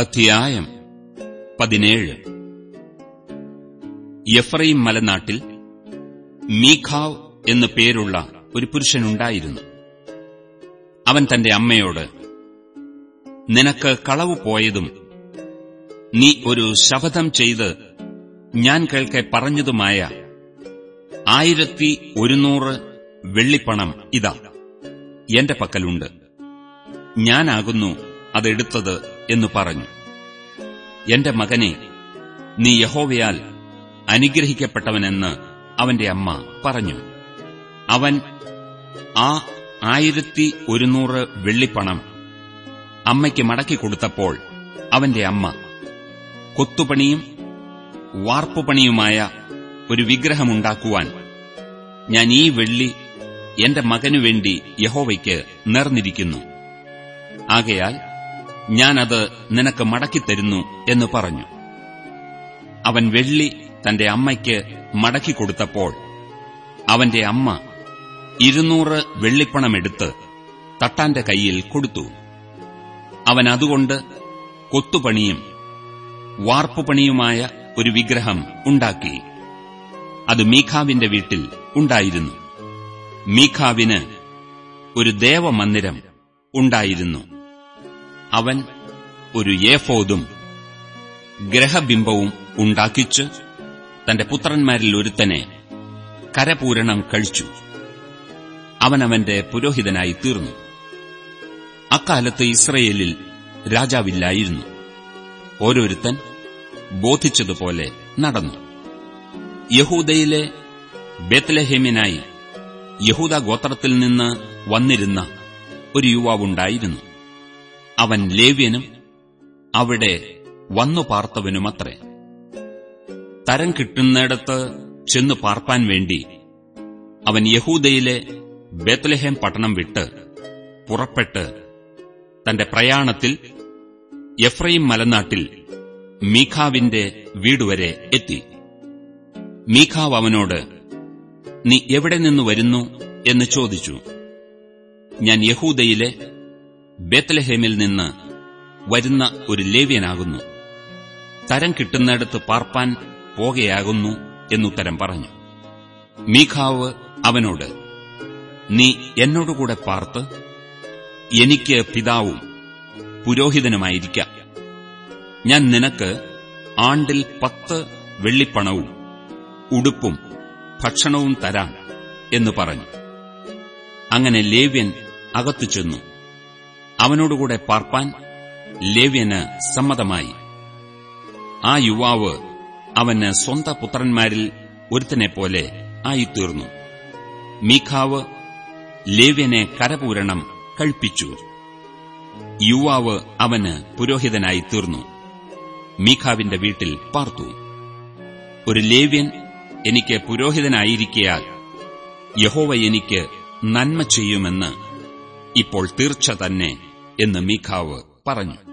അധ്യായം പതിനേഴ്. യഫ്രൈം മലനാട്ടിൽ മീഖാവ് എന്നു പേരുള്ള ഒരു പുരുഷനുണ്ടായിരുന്നു. അവൻ തന്റെ അമ്മയോട് നിനക്ക് കളവു പോയതും നീ ഒരു ശപഥം ചെയ്ത് ഞാൻ കേൾക്കെ പറഞ്ഞതുമായ ആയിരത്തി ഒരുന്നൂറ് വെള്ളിപ്പണം ഇതാ എന്റെ പക്കലുണ്ട്. ഞാനാകുന്നു അതെടുത്തത് എന്ന് പറഞ്ഞു. എന്റെ മകനെ നീ യഹോവയാൽ അനുഗ്രഹിക്കപ്പെട്ടവനെന്ന് അവന്റെ അമ്മ പറഞ്ഞു. അവൻ ആ ആയിരത്തി ഒരുന്നൂറ് വെള്ളിപ്പണം അമ്മയ്ക്ക് മടക്കി കൊടുത്തപ്പോൾ അവന്റെ അമ്മ കൊത്തുപണിയും വാർപ്പുപണിയുമായ ഒരു വിഗ്രഹമുണ്ടാക്കുവാൻ ഞാൻ ഈ വെള്ളി എന്റെ മകനുവേണ്ടി യഹോവയ്ക്ക് നേർന്നിരിക്കുന്നു. ആകയാൽ ഞാനത് നിനക്ക് മടക്കിത്തരുന്നു എന്ന് പറഞ്ഞു. അവൻ വെള്ളി തന്റെ അമ്മയ്ക്ക് മടക്കിക്കൊടുത്തപ്പോൾ അവന്റെ അമ്മ ഇരുന്നൂറ് വെള്ളിപ്പണമെടുത്ത് തട്ടാന്റെ കൈയിൽ കൊടുത്തു. അവൻ അതുകൊണ്ട് കൊത്തുപണിയും വാർപ്പുപണിയുമായ ഒരു വിഗ്രഹം ഉണ്ടാക്കി. അത് മീഖാവിന്റെ വീട്ടിൽ ഉണ്ടായിരുന്നു. മീഖാവിന് ഒരു ദേവമന്ദിരം ഉണ്ടായിരുന്നു. അവൻ ഒരു ഏഫോദും ഗ്രഹബിംബവും ഉണ്ടാക്കിച്ച് തന്റെ പുത്രന്മാരിൽ ഒരുത്തനെ കരപൂരണം കഴിച്ചു. അവനവന്റെ പുരോഹിതനായി തീർന്നു. അക്കാലത്ത് ഇസ്രയേലിൽ രാജാവില്ലായിരുന്നു. ഓരോരുത്തൻ ബോധിച്ചതുപോലെ നടന്നു. യഹൂദയിലെ ബേത്ലഹേമിനായി യഹൂദ ഗോത്രത്തിൽ നിന്ന് വന്നിരുന്ന ഒരു യുവാവുണ്ടായിരുന്നു. അവൻ ലേവ്യനും അവിടെ വന്നു പാർത്തവനുമത്രേ. തരം കിട്ടുന്നിടത്ത് ചെന്നു പാർപ്പാൻ വേണ്ടി അവൻ യഹൂദയിലെ ബേത്ലഹേം പട്ടണം വിട്ട് പുറപ്പെട്ട് തന്റെ പ്രയാണത്തിൽ എഫ്രൈം മലനാട്ടിൽ മീഖാവിന്റെ വീടുവരെ എത്തി. മീഖാവ് അവനോട് നീ എവിടെ നിന്ന് വരുന്നു? എന്ന് ചോദിച്ചു. ഞാൻ യഹൂദയിലെ ബേത്ലഹേമിൽ നിന്ന് വരുന്ന ഒരു ലേവ്യനാകുന്നു. തരം കിട്ടുന്നിടത്ത് പാർപ്പാൻ പോകയാകുന്നു എന്നുത്തരം പറഞ്ഞു. മീഖാവ് അവനോട് നീ എന്നോടുകൂടെ പാർത്ത് എനിക്ക് പിതാവും പുരോഹിതനുമായിരിക്കാം. ഞാൻ നിനക്ക് ആണ്ടിൽ പത്ത് വെള്ളിപ്പണവും ഉടുപ്പും ഭക്ഷണവും തരാം എന്ന് പറഞ്ഞു. അങ്ങനെ ലേവ്യൻ അകത്തു ചെന്നു അവനോടുകൂടെ പാർപ്പാൻ ലേവ്യന് സമ്മതമായി. ആ യുവാവ് അവന് സ്വന്ത പുത്രന്മാരിൽ ഒരുത്തനെപ്പോലെ ആയിത്തീർന്നു. മീഖാവ് ലേവ്യനെ കരപൂരണം കഴിപ്പിച്ചു. യുവാവ് അവന് പുരോഹിതനായി തീർന്നു. മീഖാവിന്റെ വീട്ടിൽ പാർത്തു. ഒരു ലേവ്യൻ എനിക്ക് പുരോഹിതനായിരിക്കയാൽ യഹോവ എനിക്ക് നന്മ ചെയ്യുമെന്ന് ഇപ്പോൾ തീർച്ച തന്നെ എന്ന് മീഖാവ് പറഞ്ഞു.